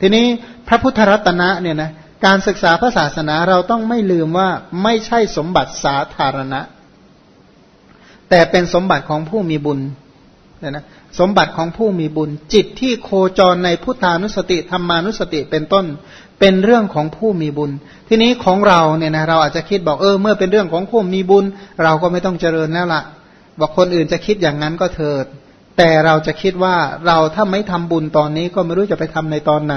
ทีนี้พระพุทธรัตนะเนี่ยนะการศึกษาพระศาสนาเราต้องไม่ลืมว่าไม่ใช่สมบัติสาธารณะ แต่เป็นสมบัติของผู้มีบุญเนี่ยนะสมบัติของผู้มีบุญ จิตที่โคจรในพุทธานุสติธรรมานุสติเป็นต้น เป็นเรื่องของผู้มีบุญ ทีนี้ของเราเนี่ยนะเราอาจจะคิดบอกเออเมื่อเป็นเรื่องของผู้มีบุญ เราก็ไม่ต้องเจริญแล้วละ่ะบอกคนอื่นจะคิดอย่างนั้นก็เถิด แต่เราจะคิดว่าเราถ้าไม่ทำบุญตอนนี้ก็ไม่รู้จะไปทำในตอนไหน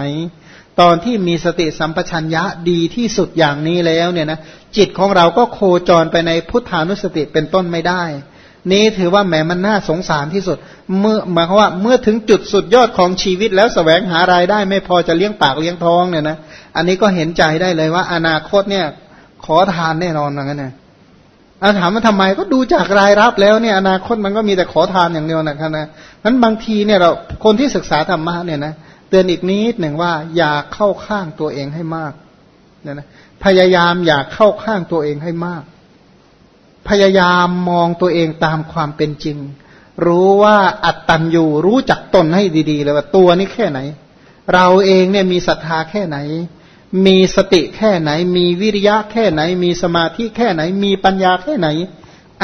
ตอนที่มีสติสัมปชัญญะดีที่สุดอย่างนี้แล้วเนี่ยนะจิตของเราก็โคจรไปในพุทธานุสติเป็นต้นไม่ได้ นี้ถือว่าแหมมันน่าสงสารที่สุด เมื่อหมายความว่าเมื่อถึงจุดสุดยอดของชีวิตแล้วสแสวงหารายได้ไม่พอจะเลี้ยงปากเลี้ยงท้องเนี่ยนะอันนี้ก็เห็นใจได้เลยว่าอนาคตเนี่ยขอทานแน่นอนอย่างนั้นนะ อาถามว่าทำไมก็ดูจากรายรับแล้วเนี่ยอนาคตมันก็มีแต่ขอทานอย่างเดียวนะครับนะนั้นบางทีเนี่ยเราคนที่ศึกษาธรรมะเนี่ยนะเตือนอีกนิดหนึ่งว่าอย่าเข้าข้างตัวเองให้มากเนี่ยนะพยายามอย่าเข้าข้างตัวเองให้มาก พยายามมองตัวเองตามความเป็นจริง รู้ว่าอัตตันอยู่รู้จักตนให้ดีๆเลยว่าตัวนี้แค่ไหน เราเองเนี่ยมีศรัทธาแค่ไหน มีสติแค่ไหน มีวิริยะแค่ไหน มีสมาธิแค่ไหน มีปัญญาแค่ไหน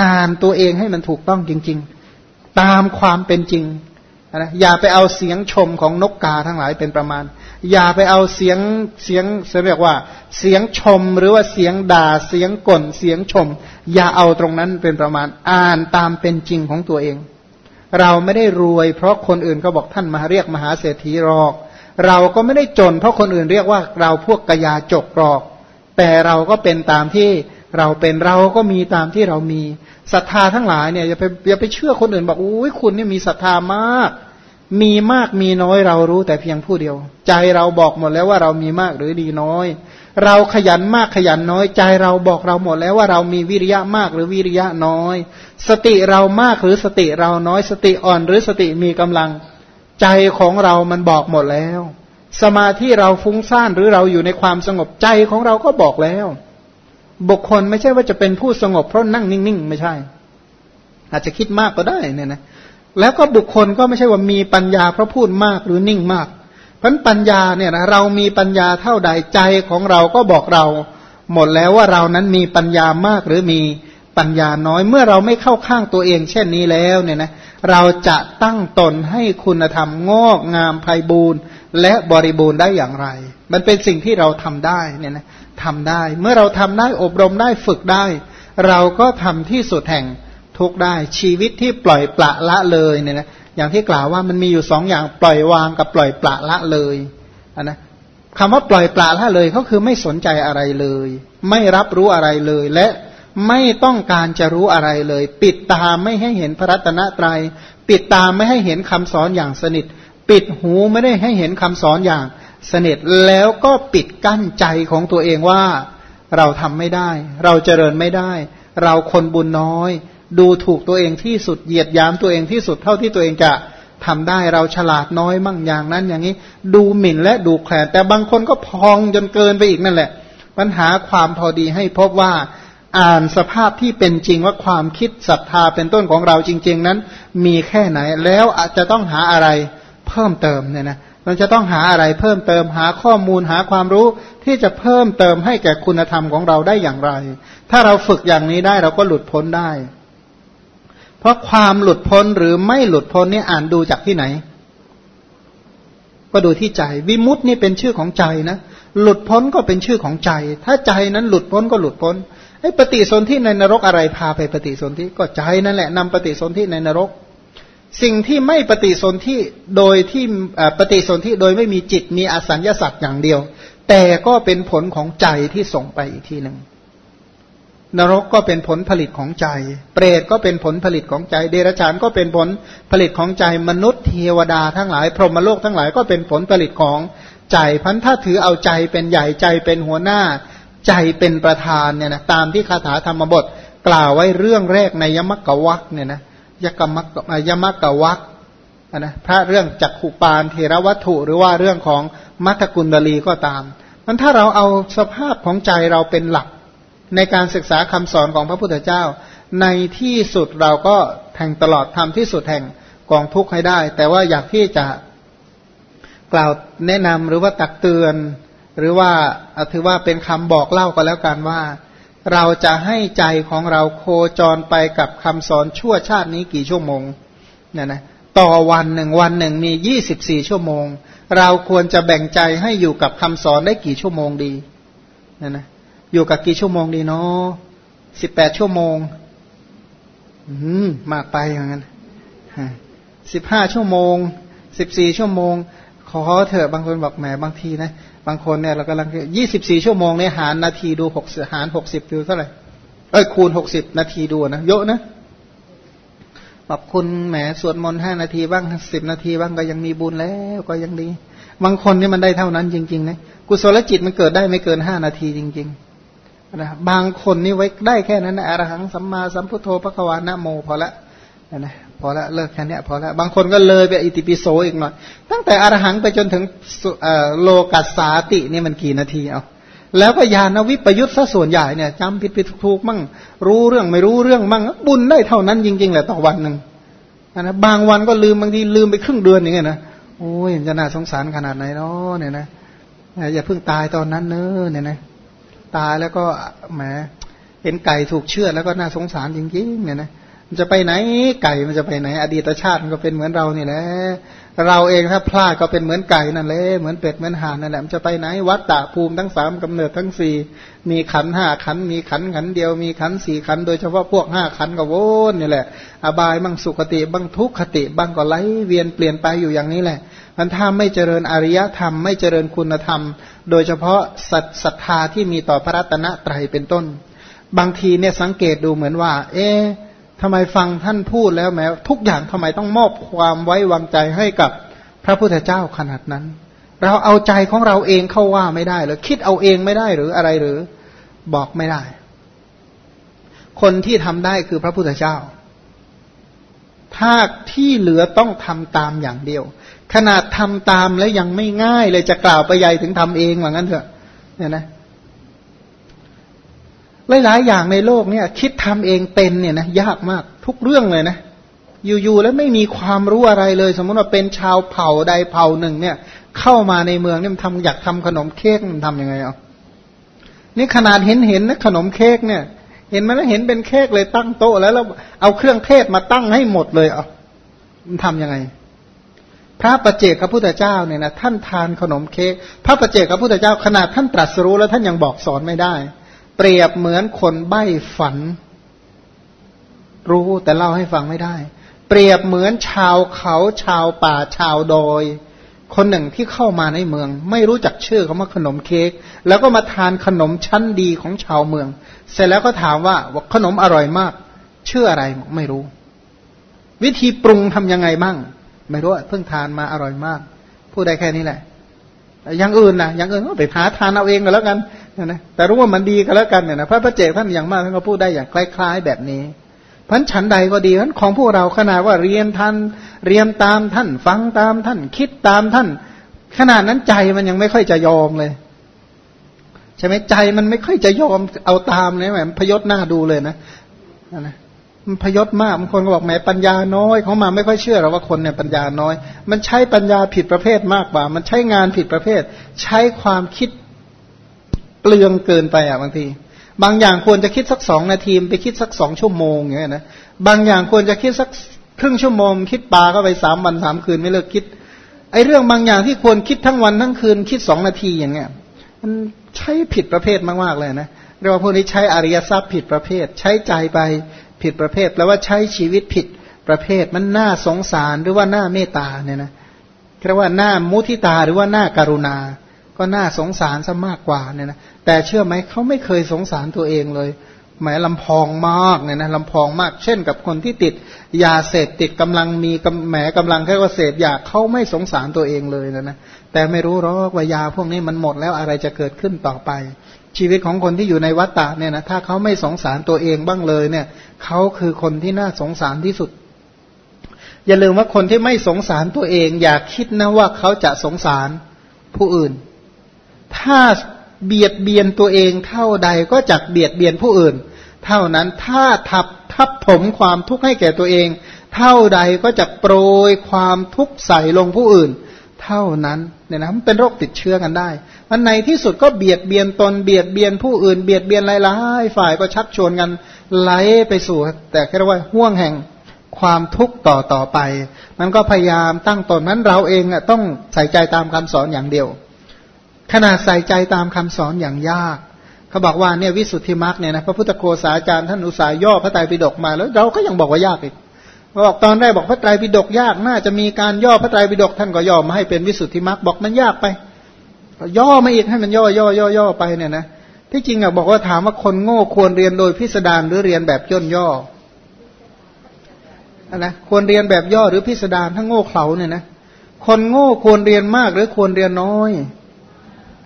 อ่านตัวเองให้มันถูกต้องจริง ๆ ตามความเป็นจริงนะอย่าไปเอาเสียงชมของนกกาทั้งหลายเป็นประมาณ อย่าไปเอาเสียงเสียงเรียกว่า เสียงชมหรือว่าเสียงด่าเสียงก่นเสียงชม อย่าเอาตรงนั้นเป็นประมาณ อ่านตามเป็นจริงของตัวเอง เราไม่ได้รวย เพราะคนอื่นเขาบอกท่านมาเรียกมหาเศรษฐีหรอก เราก็ไม่ได้จน เพราะคนอื่นเรียกว่าเราพวกกยาจกหรอก แต่เราก็เป็นตามที่เราเป็นเราก็มีตามที่เรามีศรัทธาทั้งหลายเนี่ยอย่าไปอย่าไปเชื่อคนอื่นบอกอุ้ยคุณนี่มีศรัทธามาก มีมากมีน้อยเรารู้แต่เพียงผู้เดียว ใจเราบอกหมดแล้วว่าเรามีมากหรือดีน้อย เราขยันมากขยันน้อย ใจเราบอกเราหมดแล้วว่าเรามีวิริยะมากหรือวิริยะน้อย สติเรามากหรือสติเราน้อย สติอ่อนหรือสติมีกำลัง ใจของเรามันบอกหมดแล้ว สมาธิเราฟุ้งซ่านหรือเราอยู่ในความสงบใจของเราก็บอกแล้ว บุคคลไม่ใช่ว่าจะเป็นผู้สงบเพราะนั่งนิ่ง ๆ ไม่ใช่ อาจจะคิดมากก็ได้เนี่ยนะแล้วก็บุคคลก็ไม่ใช่ว่ามีปัญญาเพราะพูดมากหรือนิ่งมาก เพราะปัญญาเนี่ยนะเรามีปัญญาเท่าใดใจของเราก็บอกเรา หมดแล้วว่าเรานั้นมีปัญญามากหรือมีปัญญาน้อย เมื่อเราไม่เข้าข้างตัวเอง เช่นนี้แล้วเนี่ยนะ เราจะตั้งตนให้คุณธรรมงอกงามไพบูรณ์และบริบูรณ์ได้อย่างไร มันเป็นสิ่งที่เราทำได้เนี่ยนะทำได้ เมื่อเราทำได้อบรมได้ฝึกได้ เราก็ทำที่สุดแห่งทุกได้ ชีวิตที่ปล่อยปละละเลยเนี่ยนะอย่างที่กล่าวว่ามันมีอยู่สองอย่างปล่อยวางกับปล่อยปละละเลยนนะคำว่าปล่อยปละละเลยก็คือไม่สนใจอะไรเลย ไม่รับรู้อะไรเลยและ ไม่ต้องการจะรู้อะไรเลย ปิดตาไม่ให้เห็นพระรัตนตรยัย ปิดตาไม่ให้เห็นคำสอนอย่างสนิท ปิดหูไม่ได้ให้เห็นคำสอนอย่างสนิทแล้วก็ปิดกั้นใจของตัวเองว่า เราทำไม่ได้ เราเจริญไม่ได้ เราคนบุญน้อย ดูถูกตัวเองที่สุดเหยียดยามตัวเองที่สุดเท่าที่ตัวเองจะทำได้เราฉลาดน้อยมั่งอย่างนั้นอย่างนี้ ดูหมิ่นและดูแคลนแต่บางคนก็พองจนเกินไปอีกนั่นแหละ ปัญหาความพอดีให้พบว่า อ่านสภาพที่เป็นจริงว่าความคิดศรัทธาเป็นต้นของเราจริง ๆ นั้น มีแค่ไหนแล้วอาจจะต้องหาอะไรเพิ่มเติมเนี่ยนะเราจะต้องหาอะไรเพิ่มเติมหาข้อมูลหาความรู้ที่จะเพิ่มเติมให้แก่คุณธรรมของเราได้อย่างไร ถ้าเราฝึกอย่างนี้ได้เราก็หลุดพ้นได้ เพราะความหลุดพ้นหรือไม่หลุดพ้นนี่อ่านดูจากที่ไหน ก็ดูที่ใจ วิมุตตินี่เป็นชื่อของใจนะหลุดพ้นก็เป็นชื่อของใจ ถ้าใจนั้นหลุดพ้นก็หลุดพ้น ปฏิสนธิในนรกอะไรพาไปปฏิสนธิก็ใจนั่นแหละนำปฏิสนธิในนรก สิ่งที่ไม่ปฏิสนธิโดยที่ปฏิสนธิโดยไม่มีจิตมีอสัญญาสัตว์อย่างเดียว แต่ก็เป็นผลของใจที่ส่งไปอีกทีหนึ่งนรกก็เป็นผลผลิตของใจ เปรตก็เป็นผลผลิตของใจ เดรัจฉานก็เป็นผลผลิตของใจ มนุษย์เทวดาทั้งหลาย พรหมโลกทั้งหลายก็เป็นผลผลิตของใจพันถ้าถือเอาใจเป็นใหญ่ใจเป็นหัวหน้า ใจเป็นประธานเนี่ยนะตามที่คาถาธรรมบท กล่าวไว้เรื่องแรกในยมกวักเนี่ยนะยกรรมยมกวักนะพระเรื่องจักขุปานเทรวัตถุ หรือว่าเรื่องของมัทกุลดลีก็ตาม มันถ้าเราเอาสภาพของใจเราเป็นหลัก ในการศึกษาคำสอนของพระพุทธเจ้า ในที่สุดเราก็แทงตลอดทำที่สุดแห่งกองทุกข์ให้ได้ แต่ว่าอยากที่จะกล่าวแนะนำหรือว่าตักเตือน หรือว่าถือว่าเป็นคำบอกเล่าก็แล้วกันว่า เราจะให้ใจของเราโคจรไปกับคำสอนชั่วชาตินี้กี่ชั่วโมงเนี่ยนะต่อวันหนึ่งวันหนึ่งมียี่สิบสี่ชั่วโมง เราควรจะแบ่งใจให้อยู่กับคำสอนได้กี่ชั่วโมงดีเนี่ยนะอยู่กับกี่ชั่วโมงดีเนาะสิบแปดชั่วโมง อืมมากไปอย่างนั้นสิบห้าชั่วโมงสิบสี่ชั่วโมง ขอเถอะบางคนบอกแหมบางทีนะ บางคนเนี่ยเรากำลังยี่สิบสี่ชั่วโมงเนี่ยหารนาทีดูหกหารหกสิบดูเท่าไหร่เอ้ยคูณหกสิบนาทีดูนะเยอะนะบอกคุณแหมสวดมนต์ห้านาทีบ้างสิบนาทีบ้างก็ยังมีบุญแล้วก็ยังดี บางคนนี่มันได้เท่านั้นจริงๆนะกุศลจิตมันเกิดได้ไม่เกินห้านาทีจริงๆนะบางคนนี่ไว้ได้แค่นั้นนะอรหังสัมมาสัมพุทโธพระควานะโมพอละ นะพอละเลิกแค่นี้พอละบางคนก็เลยไปอิติปิโสอีกหน่อย ตั้งแต่อรหังไปจนถึงโลกัสสาตินี่มันกี่นาทีเอาแล้วก็ญาณวิปยุทธ์ซะส่วนใหญ่เนี่ยจำผิดผิดถูกมั่ง รู้เรื่องไม่รู้เรื่องมั่งบุญได้เท่านั้นจริงๆแหละต่อวันหนึ่งนะบางวันก็ลืมบางทีลืมไปครึ่งเดือนอย่างเงี้ยนะโอ้ยจะน่าสงสารขนาดไหนเนาะเนี่ยนะอย่าเพิ่งตายตอนนั้นเนอะเนี่ยนะตายแล้วก็แหมเห็นไก่ถูกเชือดแล้วก็น่าสงสารจริงๆเนี่ยนะ จะไปไหนไก่มันจะไปไหน อดีตชาติมันก็เป็นเหมือนเรานี่แหละเราเองถ้าพลาดก็เป็นเหมือนไก่นั่นแหละเหมือนเป็ดเหมือนห่านนั่นแหละมันจะไปไหนวัดตะภูมิทั้งสามกำเนิดทั้งสี่มีขันห้าขันมีขันขันเดียวมีขันสี่ขันโดยเฉพาะพวกห้าขันก็วนนี่แหละ อบายบ้างสุขติบ้างทุกขติบ้างก็ไหลเวียนเปลี่ยนไปอยู่อย่างนี้แหละมันถ้าไม่เจริญอริยธรรมไม่เจริญคุณธรรม โดยเฉพาะสัศรัทธาที่มีต่อพระรัตนตรัยเป็นต้น บางทีเนี่ยสังเกตดูเหมือนว่า เอ๊ ทำไมฟังท่านพูดแล้วแม้ ทุกอย่างทำไมต้องมอบความไว้วางใจให้กับพระพุทธเจ้าขนาดนั้น เราเอาใจของเราเองเข้าว่าไม่ได้หรือคิดเอาเองไม่ได้หรืออะไรหรือบอกไม่ได้ คนที่ทำได้คือพระพุทธเจ้า ถ้าที่เหลือต้องทำตามอย่างเดียว ขนาดทำตามแล้วยังไม่ง่ายเลยจะกล่าวไปใหญ่ถึงทำเองว่างั้นเถอะ เนี่ยนะ หลายๆอย่างในโลกเนี่ย คิดทำเองเป็นเนี่ยนะยากมากทุกเรื่องเลยนะ อยู่ๆแล้วไม่มีความรู้อะไรเลย สมมติว่าเป็นชาวเผ่าใดเผ่าหนึ่ง เนี่ย เข้ามาในเมืองเนี่ยมันทำอยากทำขนมเค้กมันทำยังไงอะนี่ขนาดเห็นเห็นนะขนมเค้กเนี่ย เห็นไหมนะเห็นเป็นเค้กเลยตั้งโต๊ะแล้วแล้วเอาเครื่องเทศมาตั้งให้หมดเลยอะมันทำยังไง พระประเจกพระพุทธเจ้าเนี่ยนะท่านทานขนมเค้กพระประเจกพระพุทธเจ้าขนาดท่านตรัสรู้แล้วท่านยังบอกสอนไม่ได้ เปรียบเหมือนคนใบ้ฝัน รู้แต่เล่าให้ฟังไม่ได้ เปรียบเหมือนชาวเขาชาวป่าชาวดอย คนหนึ่งที่เข้ามาในเมือง ไม่รู้จักชื่อเขาว่าขนมเค้กแล้วก็มาทานขนมชั้นดีของชาวเมือง เสร็จแล้วก็ถามว่าว่าขนมอร่อยมาก ชื่ออะไรไม่รู้ วิธีปรุงทำยังไงบ้างไม่รู้เพิ่งทานมาอร่อยมากพูดได้แค่นี้แหละอย่างอื่นนะอย่างอื่นก็ไปหาทานเอาเองก็แล้วกัน นะแต่รู้ว่ามันดีก็แล้วกันเนี่ยนะพระพระเจ้าท่านอย่างมากท่านก็พูดได้อย่างคล้ายๆแบบนี้พันฉันใดก็ดีพันของพวกเราขนาดว่าเรียนท่านเรียนตามท่านฟังตามท่านคิดตามท่าน ขนาดนั้นใจมันยังไม่ค่อยจะยอมเลยใช่ไหมใจมันไม่ค่อยจะยอมเอาตามเลยแหมพยศหน้าดูเลยนะนะมันพยศมากบางคนก็บอกแหมปัญญาน้อยเขามาไม่ค่อยเชื่อเราว่าคนเนี่ยปัญญาน้อย มันใช้ปัญญาผิดประเภทมากกว่า มันใช้งานผิดประเภท ใช้ความคิด เปลืองเกินไปอะบางที บางอย่างควรจะคิดสักสองนาทีไปคิดสักสองชั่วโมงอย่างเงี้ยนะบางอย่างควรจะคิดสักครึ่งชั่วโมง คิดปลาก็ไปสามวันสามคืนไม่เลิกคิดไอ้เรื่องบางอย่างที่ควรคิดทั้งวันทั้งคืน คิดสองนาทีอย่างเงี้ยมันใช้ผิดประเภทมากๆเลยนะเรียกว่าพวกนี้ใช้อริยทรัพย์ผิดประเภท ใช้ใจไปผิดประเภทแปลว่าใช้ชีวิตผิดประเภทมันน่าสงสารหรือว่าน่าเมตตาเนี่ยนะเรียกว่าหน้ามุทิตาหรือว่าหน้าการุณา ก็น่าสงสารซะมากกว่าเนี่ยนะ แต่เชื่อไหมเขาไม่เคยสงสารตัวเองเลยหมายลำพองมากเนี่ยนะลำพองมาก เช่นกับคนที่ติดยาเสพติดกำลังมีแหมกำลังแค่ว่าเสพยาเขาไม่สงสารตัวเองเลยนะนะแต่ไม่รู้หรอกว่ายาพวกนี้มันหมดแล้วอะไรจะเกิดขึ้นต่อไป ชีวิตของคนที่อยู่ในวัฏฏะเนี่ยนะถ้าเขาไม่สงสารตัวเองบ้างเลยเนี่ยเขาคือคนที่น่าสงสารที่สุด อย่าลืมว่าคนที่ไม่สงสารตัวเอง อย่าคิดนะว่าเขาจะสงสารผู้อื่น ถ้า เบียดเบียนตัวเองเท่าใดก็จักเบียดเบียนผู้อื่น เท่านั้นถ้าทับทับถมความทุกข์ให้แก่ตัวเอง เท่าใดก็จะโปรยความทุกข์ใส่ลงผู้อื่น เท่านั้นเนี่ยนะมันเป็นโรคติดเชื้อกันได้มันในที่สุดก็เบียดเบียนตนเบียดเบียนผู้อื่นเบียดเบียนหลายๆฝ่ายก็ชักชวนกันไหลไปสู่ แต่แค่ว่าห่วงแห่งความทุกข์ต่อต่อไป มันก็พยายามตั้งตนนั้นเราเองอะต้องใส่ใจตามคำสอนอย่างเดียว ขนาดใส่ใจตามคำสอนอย่างยาก เขาบอกว่าเนี่ยวิสุทธิมรรคเนี่ยนะพระพุทธโฆษาจารย์ท่านอุตสาหย่อพระไตรปิฎกมาแล้วเราก็ยังบอกว่ายากอีกบอกตอนแรกบอกพระไตรปิฎกยากน่าจะมีการย่อพระไตรปิฎกท่านก็ย่อมาให้เป็นวิสุทธิมรรคบอกมันยากไปย่อมาอีกให้มันย่อย่อย่อย่อไปเนี่ยนะที่จริงอะบอกว่าถามว่าคนโง่ควรเรียนโดยพิสดารหรือเรียนแบบย่นย่อนะควรเรียนแบบย่อหรือพิสดารถ้าโง่เขลาเนี่ยนะคนโง่ควรเรียนมากหรือควรเรียนน้อย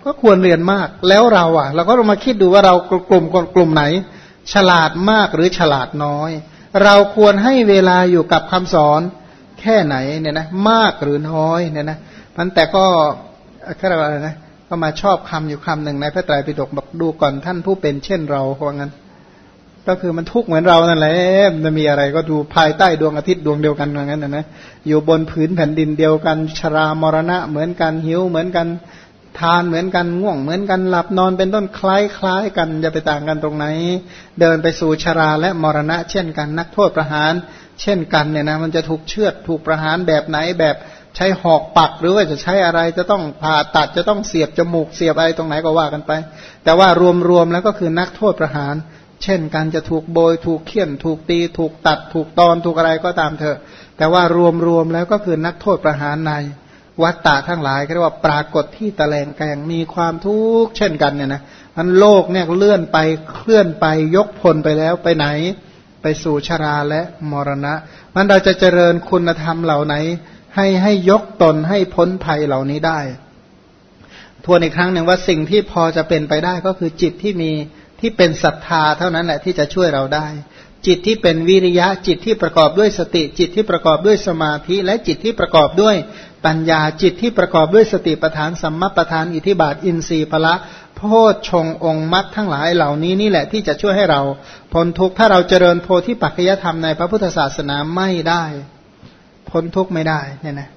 ก็ควรเรียนมากแล้วเราอะ เราก็ลองมาคิดดูว่าเรากลุ่มกลุ่มไหน ฉลาดมากหรือฉลาดน้อย เราควรให้เวลาอยู่กับคำสอนแค่ไหนเนี่ยนะมากหรือน้อยเนี่ยนะมันแต่ก็แค่อะไรนะก็มาชอบคำอยู่คำหนึ่งในพระไตรปิฎกบอกดูก่อนท่านผู้เป็นเช่นเราเพราะงั้น ก็คือมันทุกข์เหมือนเรานั่นแหละมันมีอะไรก็ดูภายใต้ดวงอาทิตย์ดวงเดียวกันอย่างนั้นนะนะอยู่บนผืนแผ่นดินเดียวกัน ชรามรณะเหมือนกันหิวเหมือนกัน ทานเหมือนกันง่วงเหมือนกันหลับนอนเป็นต้นคล้ายคล้ายกันจะไปต่างกันตรงไหน เดินไปสู่ชราและมรณะ เช่นกัน นักโทษประหาร เช่นกันเนี่ยนะมันจะถูกเชือดถูกประหารแบบไหนแบบใช้หอกปักหรือว่าจะใช้อะไรจะต้องผ่าตัดจะต้องเสียบจมูกเสียบอะไรตรงไหนก็ว่ากันไป แต่ว่ารวมๆแล้วก็คือนักโทษประหาร เช่นการจะถูกโบย ถูกเคี่ยน ถูกตี ถูกตัด ถูกตอนถูกอะไรก็ตามเถอะ แต่ว่ารวมๆแล้วก็คือนักโทษประหารใน วัตตะทั้งหลายเรียกว่าปรากฏที่ตะแลงแกงมีความทุกข์เช่นกันเนี่ยนะมันโลกเนี่ยเลื่อนไปเคลื่อนไปยกพลไปแล้วไปไหน ไปสู่ชราและมรณะ มันเราจะเจริญคุณธรรมเหล่าไหน ให้ให้ยกตนให้พ้นภัยเหล่านี้ได้ ทวนอีกครั้งหนึ่งว่าสิ่งที่พอจะเป็นไปได้ก็คือจิตที่มีที่เป็นศรัทธาเท่านั้นแหละที่จะช่วยเราได้ จิตที่เป็นวิริยะจิตที่ประกอบด้วยสติ จิตที่ประกอบด้วยสมาธิ และจิตที่ประกอบด้วย ปัญญาจิตที่ประกอบด้วยสติปัฏฐานสัมมาปัฏฐานอิทิบาทอินทรีย์พละโพชฌงองค์มรรคทั้งหลายเหล่านี้นี่แหละที่จะช่วยให้เราพ้นทุกข์ถ้าเราเจริญโพธิปัจจยธรรมในพระพุทธศาสนาไม่ได้ พ้นทุกข์ไม่ได้เนี่ยนะ